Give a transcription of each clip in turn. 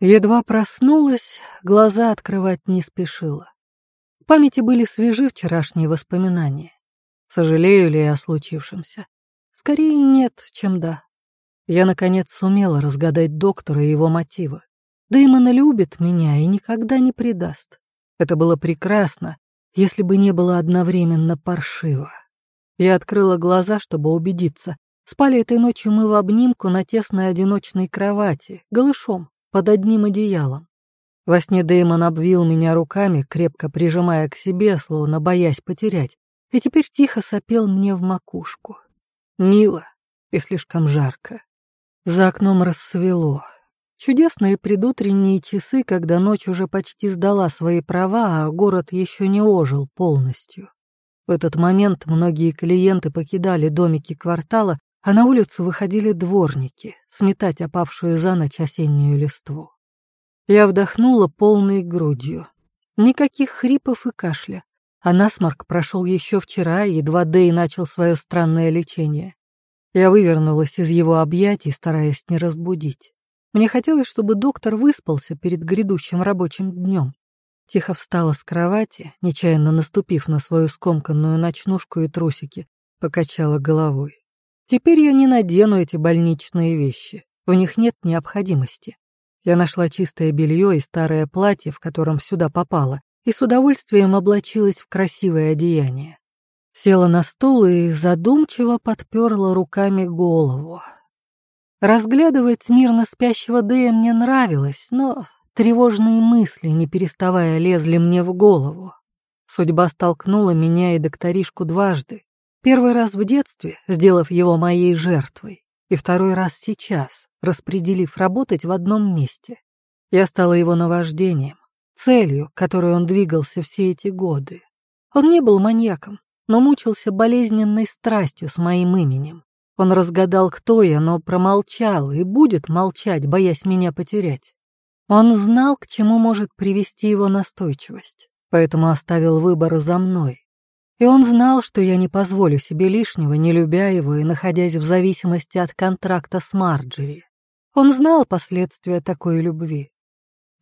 Едва проснулась, глаза открывать не спешила. В памяти были свежи вчерашние воспоминания. Сожалею ли я о случившемся? Скорее нет, чем да. Я, наконец, сумела разгадать доктора и его мотивы. Дэймон любит меня и никогда не предаст. Это было прекрасно, если бы не было одновременно паршиво. Я открыла глаза, чтобы убедиться. Спали этой ночью мы в обнимку на тесной одиночной кровати, голышом, под одним одеялом. Во сне Дэймон обвил меня руками, крепко прижимая к себе, словно боясь потерять, и теперь тихо сопел мне в макушку. Мило и слишком жарко. За окном рассвело. Чудесные предутренние часы, когда ночь уже почти сдала свои права, а город еще не ожил полностью. В этот момент многие клиенты покидали домики квартала, а на улицу выходили дворники, сметать опавшую за ночь осеннюю листву. Я вдохнула полной грудью. Никаких хрипов и кашля. А насморк прошел еще вчера, едва Дэй начал свое странное лечение. Я вывернулась из его объятий, стараясь не разбудить. Мне хотелось, чтобы доктор выспался перед грядущим рабочим днем. Тихо встала с кровати, нечаянно наступив на свою скомканную ночнушку и трусики, покачала головой. Теперь я не надену эти больничные вещи. В них нет необходимости. Я нашла чистое белье и старое платье, в котором сюда попало, и с удовольствием облачилась в красивое одеяние. Села на стул и задумчиво подперла руками голову. Разглядывать мирно спящего Дэя мне нравилось, но тревожные мысли, не переставая, лезли мне в голову. Судьба столкнула меня и докторишку дважды. Первый раз в детстве, сделав его моей жертвой, и второй раз сейчас, распределив работать в одном месте. Я стала его наваждением, целью, которой он двигался все эти годы. Он не был маньяком, но мучился болезненной страстью с моим именем. Он разгадал, кто я, но промолчал и будет молчать, боясь меня потерять. Он знал, к чему может привести его настойчивость, поэтому оставил выбор за мной. И он знал, что я не позволю себе лишнего, не любя его и находясь в зависимости от контракта с Марджери. Он знал последствия такой любви.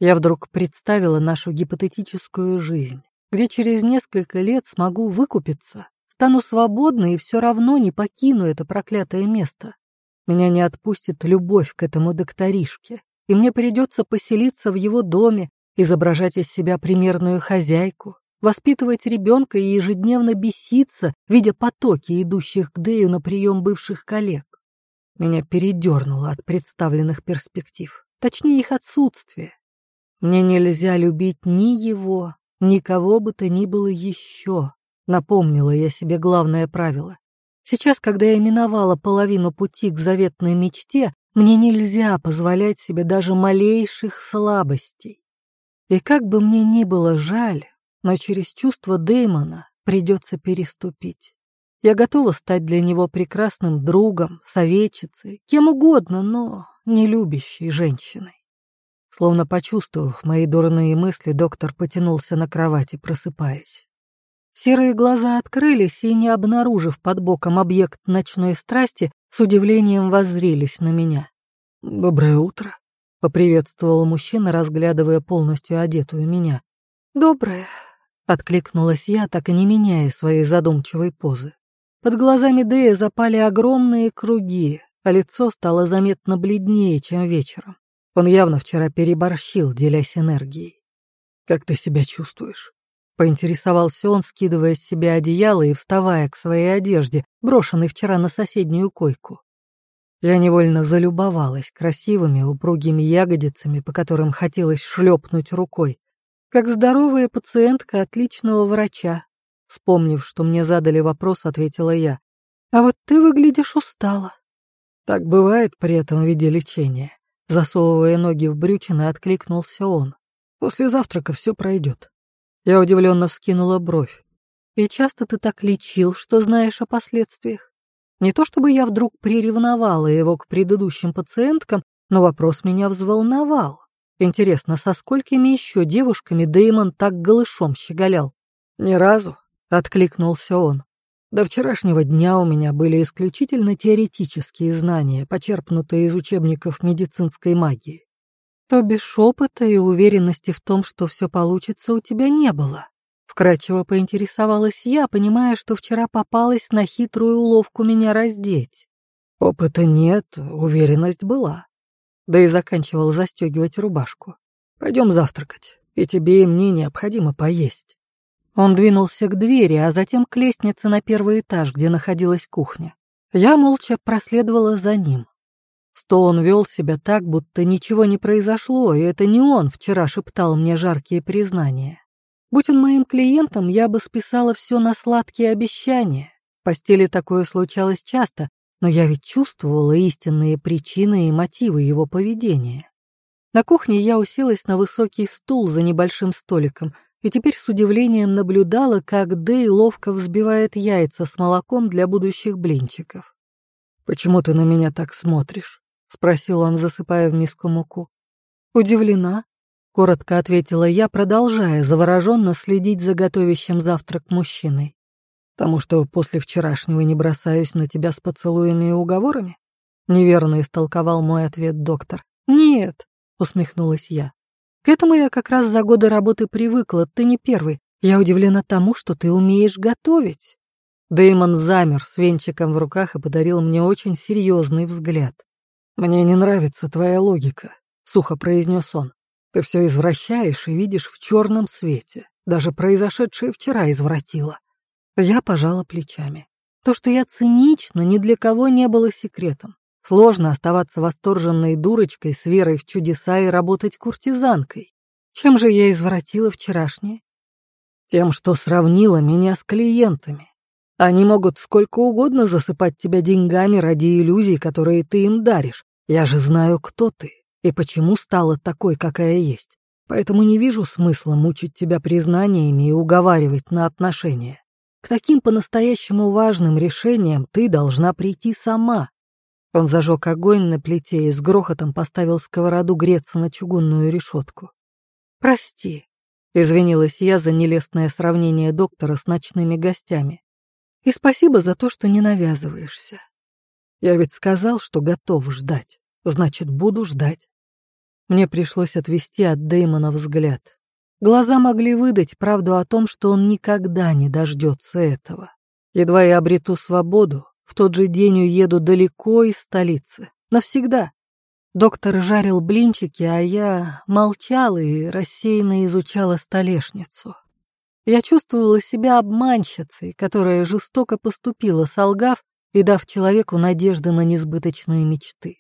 Я вдруг представила нашу гипотетическую жизнь, где через несколько лет смогу выкупиться, стану свободной и все равно не покину это проклятое место. Меня не отпустит любовь к этому докторишке, и мне придется поселиться в его доме, изображать из себя примерную хозяйку, воспитывать ребенка и ежедневно беситься, видя потоки, идущих к Дэю на прием бывших коллег. Меня передернуло от представленных перспектив, точнее их отсутствие. Мне нельзя любить ни его, ни кого бы то ни было еще, напомнила я себе главное правило. Сейчас, когда я миновала половину пути к заветной мечте, мне нельзя позволять себе даже малейших слабостей. И как бы мне ни было жаль, но через чувство Дэймона придется переступить. Я готова стать для него прекрасным другом, советчицей, кем угодно, но не любящей женщиной. Словно почувствовав мои дурные мысли, доктор потянулся на кровати, просыпаясь. Серые глаза открылись и, не обнаружив под боком объект ночной страсти, с удивлением воззрелись на меня. «Доброе утро», — поприветствовал мужчина, разглядывая полностью одетую меня. «Доброе», Откликнулась я, так и не меняя своей задумчивой позы. Под глазами Дэя запали огромные круги, а лицо стало заметно бледнее, чем вечером. Он явно вчера переборщил, делясь энергией. «Как ты себя чувствуешь?» Поинтересовался он, скидывая с себя одеяло и вставая к своей одежде, брошенной вчера на соседнюю койку. Я невольно залюбовалась красивыми упругими ягодицами, по которым хотелось шлепнуть рукой, как здоровая пациентка отличного врача. Вспомнив, что мне задали вопрос, ответила я. А вот ты выглядишь устала. Так бывает при этом виде лечения. Засовывая ноги в брючины, откликнулся он. После завтрака все пройдет. Я удивленно вскинула бровь. И часто ты так лечил, что знаешь о последствиях? Не то чтобы я вдруг приревновала его к предыдущим пациенткам, но вопрос меня взволновал. Интересно, со сколькими еще девушками Дэймон так голышом щеголял? Ни разу, откликнулся он. До вчерашнего дня у меня были исключительно теоретические знания, почерпнутые из учебников медицинской магии. То бишь опыта и уверенности в том, что все получится, у тебя не было. Вкратчиво поинтересовалась я, понимая, что вчера попалась на хитрую уловку меня раздеть. Опыта нет, уверенность была. Да и заканчивал застегивать рубашку. Пойдем завтракать, и тебе и мне необходимо поесть. Он двинулся к двери, а затем к лестнице на первый этаж, где находилась кухня. Я молча проследовала за ним. Стоун вел себя так, будто ничего не произошло, и это не он вчера шептал мне жаркие признания. Будь он моим клиентом, я бы списала все на сладкие обещания. В постели такое случалось часто, но я ведь чувствовала истинные причины и мотивы его поведения. На кухне я уселась на высокий стул за небольшим столиком и теперь с удивлением наблюдала, как Дэй ловко взбивает яйца с молоком для будущих блинчиков. «Почему ты на меня так смотришь?» — спросил он, засыпая в миску муку. «Удивлена», — коротко ответила я, продолжая завороженно следить за готовящим завтрак мужчиной. «Потому что после вчерашнего не бросаюсь на тебя с поцелуями и уговорами?» Неверно истолковал мой ответ доктор. «Нет», — усмехнулась я. К этому я как раз за годы работы привыкла, ты не первый. Я удивлена тому, что ты умеешь готовить. Дэймон замер с венчиком в руках и подарил мне очень серьезный взгляд. «Мне не нравится твоя логика», — сухо произнес он. «Ты все извращаешь и видишь в черном свете. Даже произошедшее вчера извратило». Я пожала плечами. То, что я цинична, ни для кого не было секретом. Сложно оставаться восторженной дурочкой с верой в чудеса и работать куртизанкой. Чем же я извратила вчерашнее? Тем, что сравнила меня с клиентами. Они могут сколько угодно засыпать тебя деньгами ради иллюзий, которые ты им даришь. Я же знаю, кто ты и почему стала такой, какая есть. Поэтому не вижу смысла мучить тебя признаниями и уговаривать на отношения. К таким по-настоящему важным решениям ты должна прийти сама, он зажег огонь на плите и с грохотом поставил сковороду греться на чугунную решетку. «Прости», — извинилась я за нелестное сравнение доктора с ночными гостями. «И спасибо за то, что не навязываешься. Я ведь сказал, что готов ждать, значит, буду ждать». Мне пришлось отвести от Дэймона взгляд. Глаза могли выдать правду о том, что он никогда не дождется этого. Едва я обрету свободу, в тот же день уеду далеко из столицы. Навсегда. Доктор жарил блинчики, а я молчала и рассеянно изучала столешницу. Я чувствовала себя обманщицей, которая жестоко поступила, солгав и дав человеку надежды на несбыточные мечты.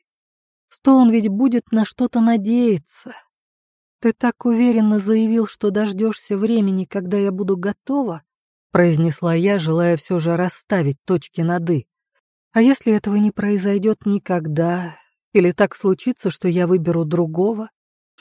он ведь будет на что-то надеяться. Ты так уверенно заявил, что дождешься времени, когда я буду готова, произнесла я, желая все же расставить точки над «и». А если этого не произойдет никогда, или так случится, что я выберу другого?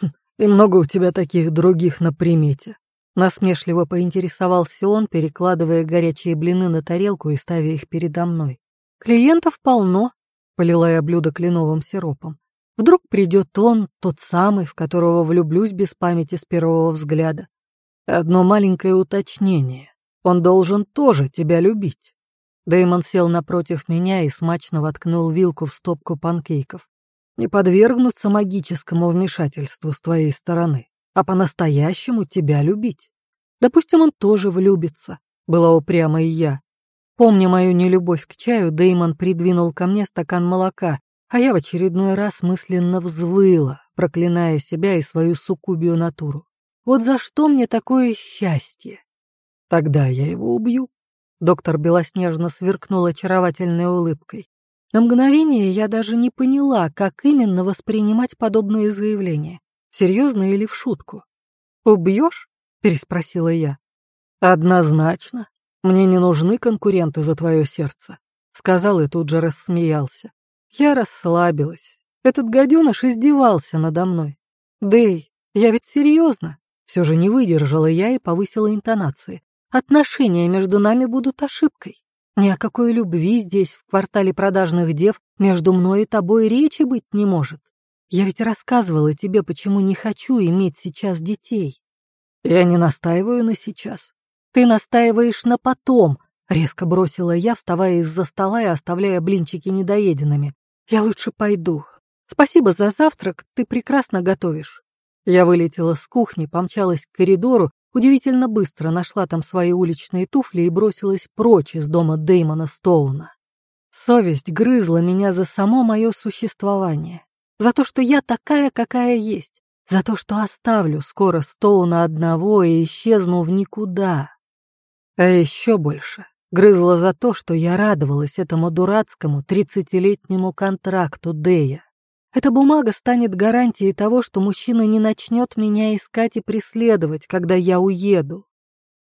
Хм, и много у тебя таких других на примете. Насмешливо поинтересовался он, перекладывая горячие блины на тарелку и ставя их передо мной. Клиентов полно, полила я блюдо кленовым сиропом. Вдруг придет он, тот самый, в которого влюблюсь без памяти с первого взгляда. Одно маленькое уточнение. Он должен тоже тебя любить. Дэймон сел напротив меня и смачно воткнул вилку в стопку панкейков. «Не подвергнуться магическому вмешательству с твоей стороны, а по-настоящему тебя любить. Допустим, он тоже влюбится», — была упряма и я. Помня мою нелюбовь к чаю, Дэймон придвинул ко мне стакан молока, а я в очередной раз мысленно взвыла, проклиная себя и свою суккубию натуру. Вот за что мне такое счастье? Тогда я его убью. Доктор белоснежно сверкнул очаровательной улыбкой. На мгновение я даже не поняла, как именно воспринимать подобные заявления. Серьезно или в шутку? «Убьешь?» — переспросила я. «Однозначно. Мне не нужны конкуренты за твое сердце», — сказал и тут же рассмеялся. Я расслабилась. Этот гаденыш издевался надо мной. «Дэй, я ведь серьезно!» Все же не выдержала я и повысила интонации. Отношения между нами будут ошибкой. Ни о какой любви здесь, в квартале продажных дев, между мной и тобой речи быть не может. Я ведь рассказывала тебе, почему не хочу иметь сейчас детей. Я не настаиваю на сейчас. Ты настаиваешь на потом, резко бросила я, вставая из-за стола и оставляя блинчики недоеденными. Я лучше пойду. Спасибо за завтрак, ты прекрасно готовишь. Я вылетела с кухни, помчалась к коридору, удивительно быстро нашла там свои уличные туфли и бросилась прочь из дома Дэймона Стоуна. Совесть грызла меня за само мое существование, за то, что я такая, какая есть, за то, что оставлю скоро Стоуна одного и исчезну в никуда. А еще больше грызла за то, что я радовалась этому дурацкому тридцатилетнему контракту Дэя. Эта бумага станет гарантией того, что мужчина не начнет меня искать и преследовать, когда я уеду.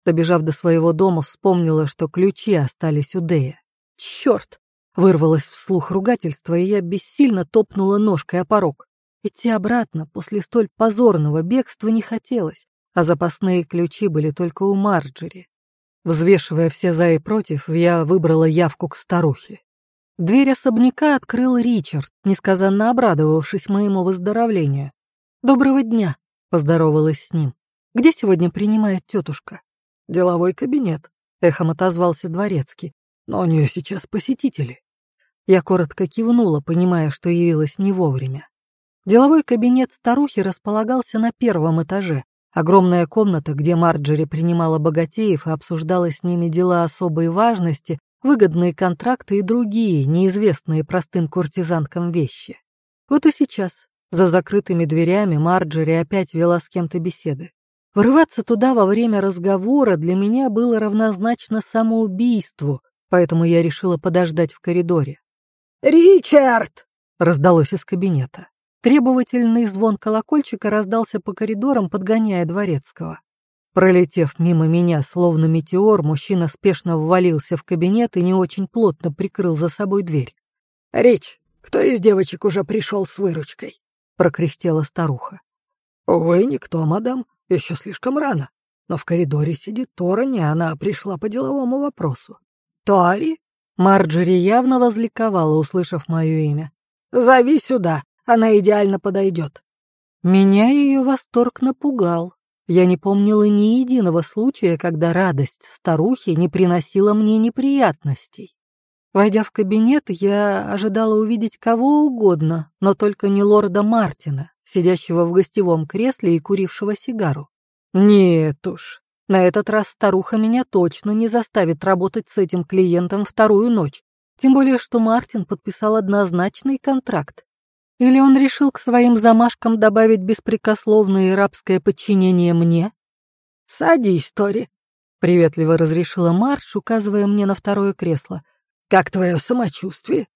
Добежав до своего дома, вспомнила, что ключи остались у Дэя. Черт! Вырвалось вслух ругательство, и я бессильно топнула ножкой о порог. Идти обратно после столь позорного бегства не хотелось, а запасные ключи были только у Марджери. Взвешивая все за и против, я выбрала явку к старухе. Дверь особняка открыл Ричард, несказанно обрадовавшись моему выздоровлению. «Доброго дня», — поздоровалась с ним. «Где сегодня принимает тетушка?» «Деловой кабинет», — эхом отозвался дворецкий. «Но у нее сейчас посетители». Я коротко кивнула, понимая, что явилась не вовремя. Деловой кабинет старухи располагался на первом этаже, Огромная комната, где Марджери принимала богатеев и обсуждала с ними дела особой важности, выгодные контракты и другие, неизвестные простым куртизанкам вещи. Вот и сейчас, за закрытыми дверями, Марджери опять вела с кем-то беседы. Врываться туда во время разговора для меня было равнозначно самоубийству, поэтому я решила подождать в коридоре. «Ричард!» — раздалось из кабинета. Требовательный звон колокольчика раздался по коридорам, подгоняя дворецкого. Пролетев мимо меня, словно метеор, мужчина спешно ввалился в кабинет и не очень плотно прикрыл за собой дверь. «Речь, кто из девочек уже пришел с выручкой?» — прокряхтела старуха. «Увы, никто, мадам, еще слишком рано. Но в коридоре сидит Торони, она пришла по деловому вопросу. Тори?» Марджери явно возликовала, услышав мое имя. «Зови сюда, она идеально подойдет. Меня ее восторг напугал. Я не помнила ни единого случая, когда радость старухи не приносила мне неприятностей. Войдя в кабинет, я ожидала увидеть кого угодно, но только не лорда Мартина, сидящего в гостевом кресле и курившего сигару. Нет уж, на этот раз старуха меня точно не заставит работать с этим клиентом вторую ночь, тем более что Мартин подписал однозначный контракт, или он решил к своим замашкам добавить беспрекословное рабское подчинение мне? «Садись, Тори», — приветливо разрешила Марш, указывая мне на второе кресло. «Как твое самочувствие?»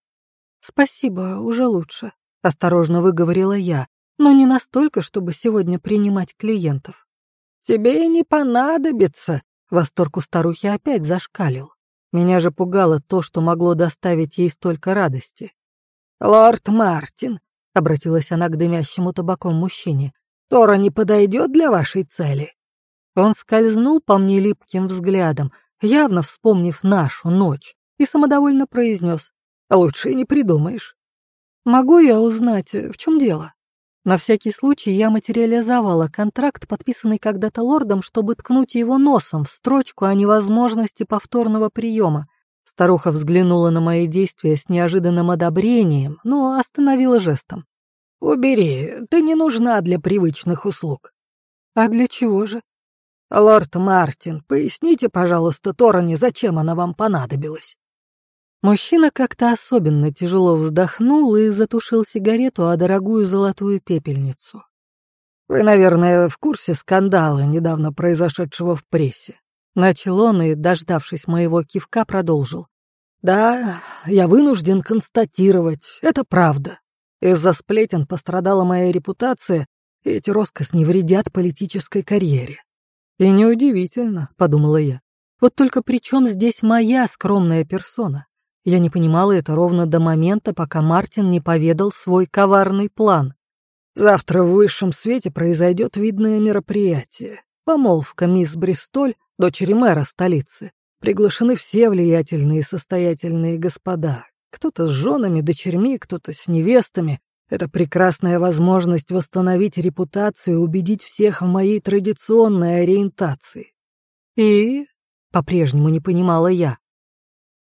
«Спасибо, уже лучше», — осторожно выговорила я, но не настолько, чтобы сегодня принимать клиентов. «Тебе не понадобится», — восторг у старухи опять зашкалил. Меня же пугало то, что могло доставить ей столько радости. «Лорд Мартин, Обратилась она к дымящему табаком мужчине. «Тора не подойдет для вашей цели?» Он скользнул по мне липким взглядом, явно вспомнив нашу ночь, и самодовольно произнес. «Лучше не придумаешь». «Могу я узнать, в чем дело?» На всякий случай я материализовала контракт, подписанный когда-то лордом, чтобы ткнуть его носом в строчку о невозможности повторного приема. Старуха взглянула на мои действия с неожиданным одобрением, но остановила жестом. «Убери, ты не нужна для привычных услуг». «А для чего же?» «Лорд Мартин, поясните, пожалуйста, Тороне, зачем она вам понадобилась?» Мужчина как-то особенно тяжело вздохнул и затушил сигарету о дорогую золотую пепельницу. «Вы, наверное, в курсе скандала, недавно произошедшего в прессе?» Начал он и, дождавшись моего кивка, продолжил. «Да, я вынужден констатировать, это правда. Из-за сплетен пострадала моя репутация, и эти роскошни вредят политической карьере». «И неудивительно», — подумала я. «Вот только при чем здесь моя скромная персона? Я не понимала это ровно до момента, пока Мартин не поведал свой коварный план. Завтра в высшем свете произойдет видное мероприятие. Помолвка мисс Бристоль дочери мэра столицы. Приглашены все влиятельные и состоятельные господа. Кто-то с женами, дочерьми, кто-то с невестами. Это прекрасная возможность восстановить репутацию и убедить всех в моей традиционной ориентации. И, по-прежнему не понимала я,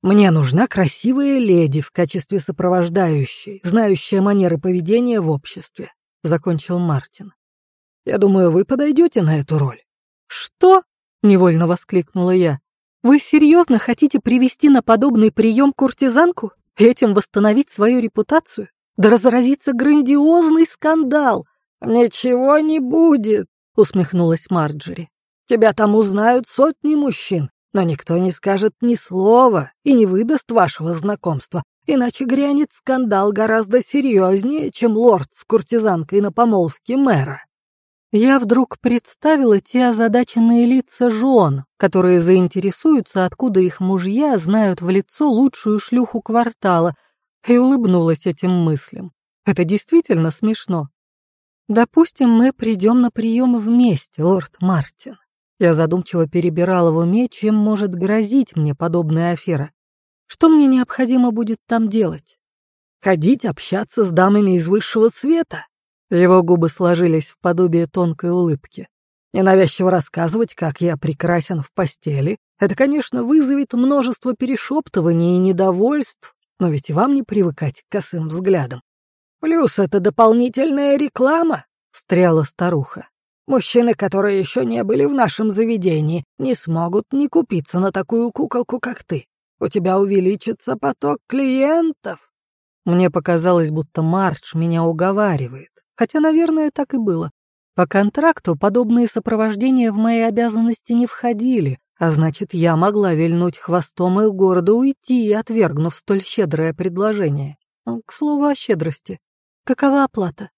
Мне нужна красивая леди в качестве сопровождающей, знающая манеры поведения в обществе», — закончил Мартин. «Я думаю, вы подойдете на эту роль». «Что?» — невольно воскликнула я. «Вы серьезно хотите привести на подобный прием куртизанку? Этим восстановить свою репутацию? Да разразится грандиозный скандал!» «Ничего не будет», — усмехнулась Марджери. «Тебя там узнают сотни мужчин, но никто не скажет ни слова и не выдаст вашего знакомства, иначе грянет скандал гораздо серьезнее, чем лорд с куртизанкой на помолвке мэра. Я вдруг представила те озадаченные лица жен, которые заинтересуются, откуда их мужья знают в лицо лучшую шлюху квартала, и улыбнулась этим мыслям. Это действительно смешно. Допустим, мы придем на прием вместе, лорд Мартин. Я задумчиво перебирала в уме, чем может грозить мне подобная афера. Что мне необходимо будет там делать? Ходить, общаться с дамами из высшего света. Его губы сложились в подобие тонкой улыбки. Ненавязчиво рассказывать, как я прекрасен в постели, это, конечно, вызовет множество перешептываний и недовольств, но ведь и вам не привыкать к косым взглядам. Плюс это дополнительная реклама, — встряла старуха. Мужчины, которые еще не были в нашем заведении, не смогут не купиться на такую куколку, как ты. У тебя увеличится поток клиентов. Мне показалось, будто Мардж меня уговаривает, хотя, наверное, так и было. По контракту подобные сопровождения в мои обязанности не входили, а значит, я могла вильнуть хвостом и города уйти, отвергнув столь щедрое предложение. К слову о щедрости. Какова оплата?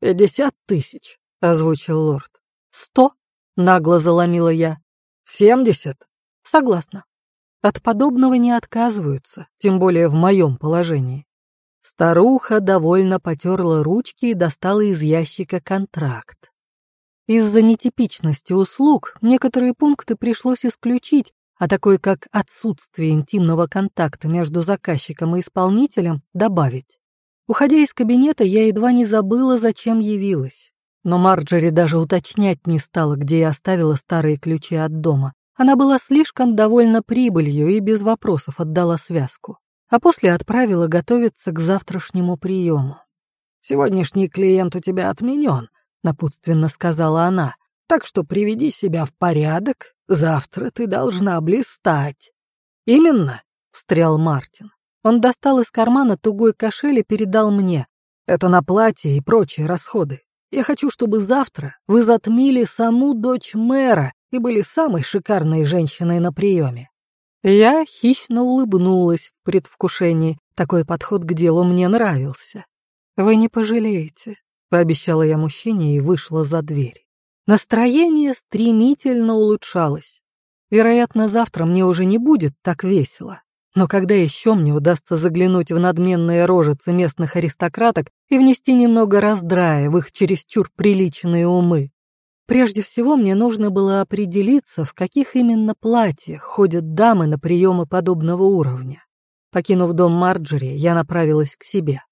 «Пятьдесят тысяч», — озвучил лорд. «Сто?» — нагло заломила я. «Семьдесят?» «Согласна. От подобного не отказываются, тем более в моем положении». Старуха довольно потерла ручки и достала из ящика контракт. Из-за нетипичности услуг некоторые пункты пришлось исключить, а такой как отсутствие интимного контакта между заказчиком и исполнителем добавить. Уходя из кабинета, я едва не забыла, зачем явилась. Но Марджери даже уточнять не стала, где я оставила старые ключи от дома. Она была слишком довольна прибылью и без вопросов отдала связку. А после отправила готовиться к завтрашнему приему. «Сегодняшний клиент у тебя отменен», — напутственно сказала она. «Так что приведи себя в порядок, завтра ты должна блистать». «Именно», — встрял Мартин. Он достал из кармана тугой кошель и передал мне. Это на платье и прочие расходы. Я хочу, чтобы завтра вы затмили саму дочь мэра и были самой шикарной женщиной на приеме. Я хищно улыбнулась в предвкушении. Такой подход к делу мне нравился. «Вы не пожалеете», — пообещала я мужчине и вышла за дверь. Настроение стремительно улучшалось. Вероятно, завтра мне уже не будет так весело. Но когда еще мне удастся заглянуть в надменные рожицы местных аристократок и внести немного раздрая в их чересчур приличные умы? Прежде всего мне нужно было определиться, в каких именно платьях ходят дамы на приемы подобного уровня. Покинув дом Марджери, я направилась к себе.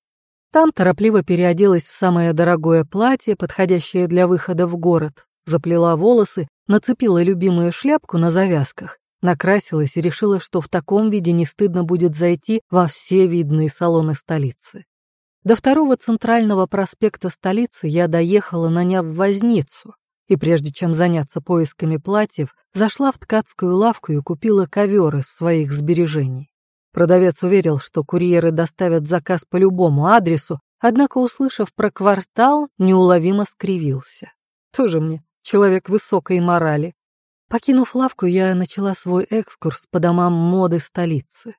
Там торопливо переоделась в самое дорогое платье, подходящее для выхода в город, заплела волосы, нацепила любимую шляпку на завязках Накрасилась и решила, что в таком виде не стыдно будет зайти во все видные салоны столицы. До второго центрального проспекта столицы я доехала, наняв возницу, и прежде чем заняться поисками платьев, зашла в ткацкую лавку и купила ковер из своих сбережений. Продавец уверил, что курьеры доставят заказ по любому адресу, однако, услышав про квартал, неуловимо скривился. Тоже мне человек высокой морали. Покинув лавку, я начала свой экскурс по домам моды столицы.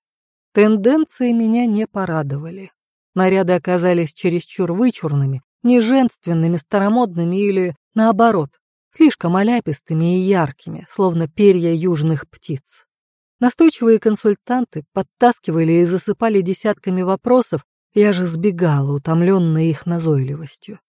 Тенденции меня не порадовали. Наряды оказались чересчур вычурными, неженственными, старомодными или, наоборот, слишком оляпистыми и яркими, словно перья южных птиц. Настойчивые консультанты подтаскивали и засыпали десятками вопросов, я же сбегала, утомленная их назойливостью.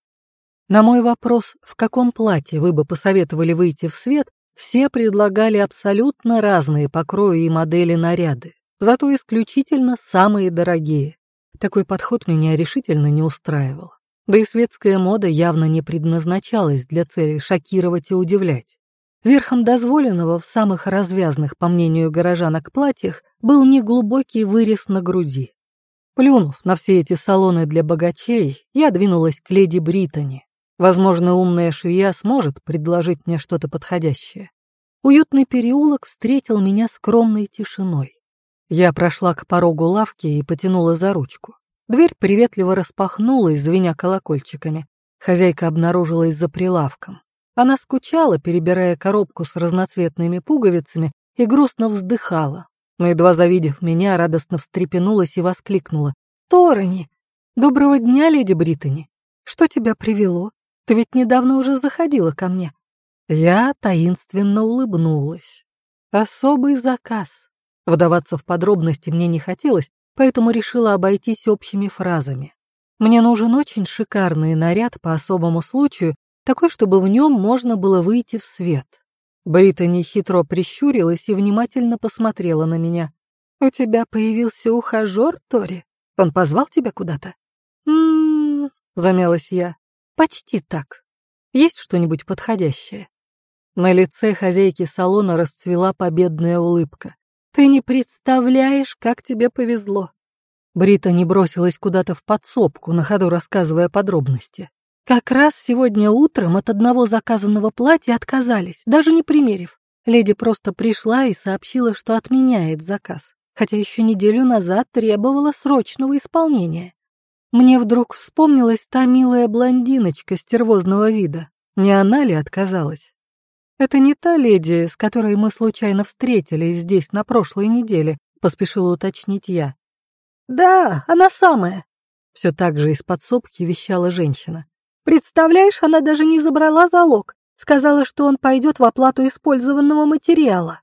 На мой вопрос, в каком платье вы бы посоветовали выйти в свет, все предлагали абсолютно разные покрои и модели наряды, зато исключительно самые дорогие. Такой подход меня решительно не устраивал. Да и светская мода явно не предназначалась для цели шокировать и удивлять. Верхом дозволенного в самых развязных, по мнению горожанок, платьях был неглубокий вырез на груди. Плюнув на все эти салоны для богачей, я двинулась к леди Британи. Возможно, умная швея сможет предложить мне что-то подходящее. Уютный переулок встретил меня скромной тишиной. Я прошла к порогу лавки и потянула за ручку. Дверь приветливо распахнулась, звеня колокольчиками. Хозяйка обнаружилась за прилавком. Она скучала, перебирая коробку с разноцветными пуговицами, и грустно вздыхала. Но едва завидев меня, радостно встрепенулась и воскликнула. «Торони! Доброго дня, леди Британи! Что тебя привело? Ты ведь недавно уже заходила ко мне». Я таинственно улыбнулась. Особый заказ. Вдаваться в подробности мне не хотелось, поэтому решила обойтись общими фразами. Мне нужен очень шикарный наряд по особому случаю, такой, чтобы в нем можно было выйти в свет. Британи хитро прищурилась и внимательно посмотрела на меня. «У тебя появился ухажер, Тори? Он позвал тебя куда-то?» «М-м-м», замялась я. «Почти так. Есть что-нибудь подходящее?» На лице хозяйки салона расцвела победная улыбка. «Ты не представляешь, как тебе повезло!» Брита не бросилась куда-то в подсобку, на ходу рассказывая подробности. Как раз сегодня утром от одного заказанного платья отказались, даже не примерив. Леди просто пришла и сообщила, что отменяет заказ, хотя еще неделю назад требовала срочного исполнения. Мне вдруг вспомнилась та милая блондиночка стервозного вида. Не она ли отказалась? «Это не та леди, с которой мы случайно встретились здесь на прошлой неделе», — поспешила уточнить я. «Да, она самая», — все так же из подсобки вещала женщина. «Представляешь, она даже не забрала залог, сказала, что он пойдет в оплату использованного материала».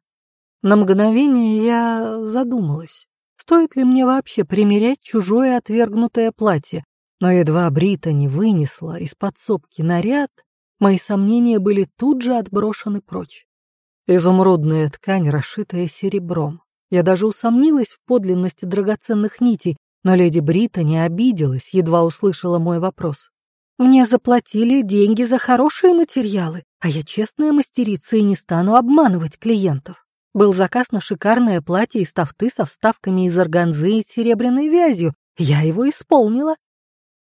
На мгновение я задумалась, стоит ли мне вообще примерять чужое отвергнутое платье, но едва Брита не вынесла из подсобки наряд, Мои сомнения были тут же отброшены прочь. Изумрудная ткань, расшитая серебром. Я даже усомнилась в подлинности драгоценных нитей, но леди Брита не обиделась, едва услышала мой вопрос. «Мне заплатили деньги за хорошие материалы, а я честная мастерица и не стану обманывать клиентов. Был заказ на шикарное платье из тафты со вставками из органзы и серебряной вязью. Я его исполнила».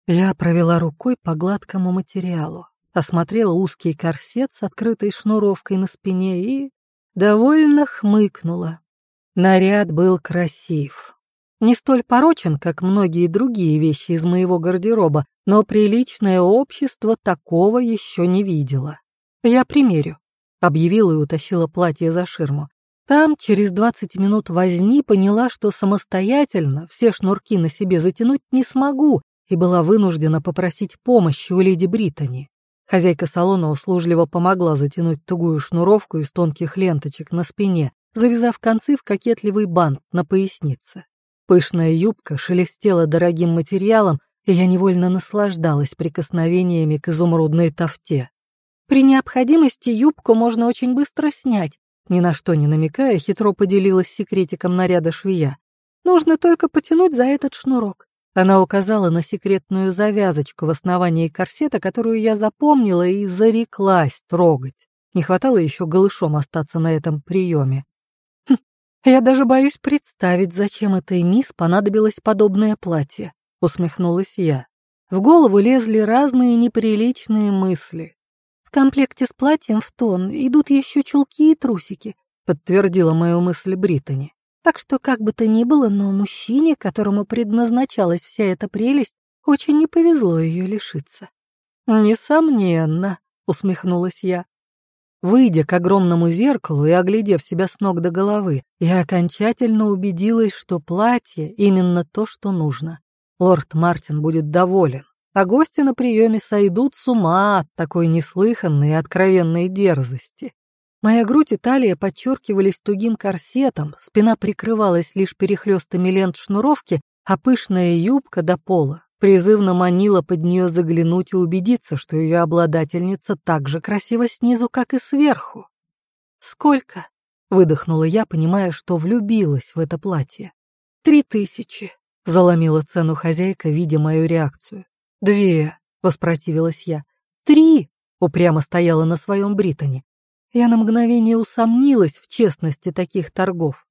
Я провела рукой по гладкому материалу осмотрела узкий корсет с открытой шнуровкой на спине и довольно хмыкнула. Наряд был красив. Не столь порочен, как многие другие вещи из моего гардероба, но приличное общество такого еще не видело. «Я примерю», — объявила и утащила платье за ширму. Там, через двадцать минут возни, поняла, что самостоятельно все шнурки на себе затянуть не смогу, и была вынуждена попросить помощи у леди Британи. Хозяйка салона услужливо помогла затянуть тугую шнуровку из тонких ленточек на спине, завязав концы в кокетливый бант на пояснице. Пышная юбка шелестела дорогим материалом, и я невольно наслаждалась прикосновениями к изумрудной тофте. При необходимости юбку можно очень быстро снять, ни на что не намекая, хитро поделилась секретиком наряда швея. Нужно только потянуть за этот шнурок. Она указала на секретную завязочку в основании корсета, которую я запомнила и зареклась трогать. Не хватало еще голышом остаться на этом приеме. Хм, я даже боюсь представить, зачем этой мисс понадобилось подобное платье, усмехнулась я. В голову лезли разные неприличные мысли. В комплекте с платьем в тон идут еще чулки и трусики, подтвердила мою мысль Британи. Так что, как бы то ни было, но мужчине, которому предназначалась вся эта прелесть, очень не повезло ее лишиться. «Несомненно», — усмехнулась я. Выйдя к огромному зеркалу и оглядев себя с ног до головы, я окончательно убедилась, что платье именно то, что нужно. Лорд Мартин будет доволен, а гости на приеме сойдут с ума от такой неслыханной и откровенной дерзости. Моя грудь и талия подчеркивались тугим корсетом, спина прикрывалась лишь перехлестами лент шнуровки, а пышная юбка до пола призывно манила под нее заглянуть и убедиться, что ее обладательница так же красива снизу, как и сверху. «Сколько?» — выдохнула я, понимая, что влюбилась в это платье. «Три тысячи», — заломила цену хозяйка, видя мою реакцию. «Две», — воспротивилась я. «Три!» — упрямо стояла на своем Британе. Я на мгновение усомнилась в честности таких торгов.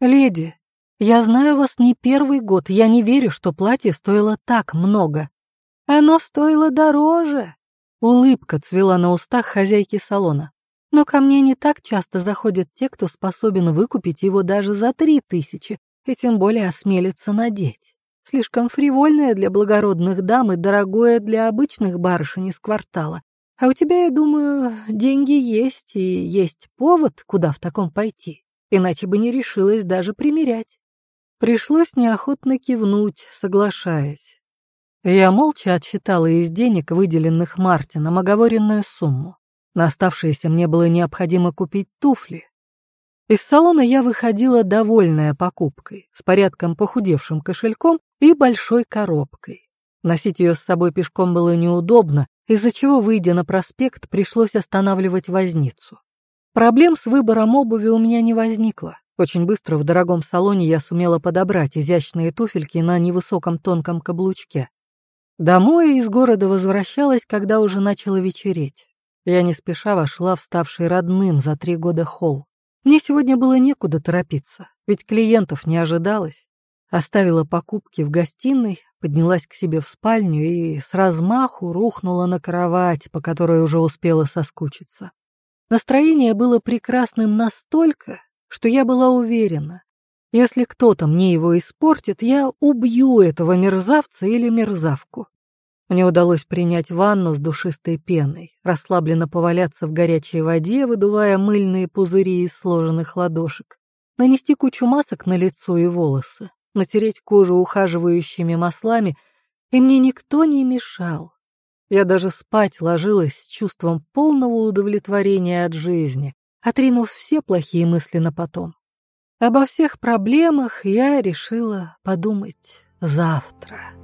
«Леди, я знаю вас не первый год, я не верю, что платье стоило так много. Оно стоило дороже!» Улыбка цвела на устах хозяйки салона. Но ко мне не так часто заходят те, кто способен выкупить его даже за три тысячи, и тем более осмелится надеть. Слишком фривольное для благородных дам и дорогое для обычных барышень из квартала. А у тебя, я думаю, деньги есть, и есть повод, куда в таком пойти. Иначе бы не решилась даже примерять. Пришлось неохотно кивнуть, соглашаясь. Я молча отсчитала из денег, выделенных Мартином, оговоренную сумму. На оставшиеся мне было необходимо купить туфли. Из салона я выходила довольная покупкой, с порядком похудевшим кошельком и большой коробкой. Носить ее с собой пешком было неудобно, из-за чего, выйдя на проспект, пришлось останавливать возницу. Проблем с выбором обуви у меня не возникло. Очень быстро в дорогом салоне я сумела подобрать изящные туфельки на невысоком тонком каблучке. Домой из города возвращалась, когда уже начало вечереть. Я не спеша вошла в ставший родным за три года холл. Мне сегодня было некуда торопиться, ведь клиентов не ожидалось. Оставила покупки в гостиной, поднялась к себе в спальню и с размаху рухнула на кровать, по которой уже успела соскучиться. Настроение было прекрасным настолько, что я была уверена, если кто-то мне его испортит, я убью этого мерзавца или мерзавку. Мне удалось принять ванну с душистой пеной, расслабленно поваляться в горячей воде, выдувая мыльные пузыри из сложенных ладошек, нанести кучу масок на лицо и волосы, натереть кожу ухаживающими маслами, и мне никто не мешал. Я даже спать ложилась с чувством полного удовлетворения от жизни, отринув все плохие мысли на потом. Обо всех проблемах я решила подумать завтра.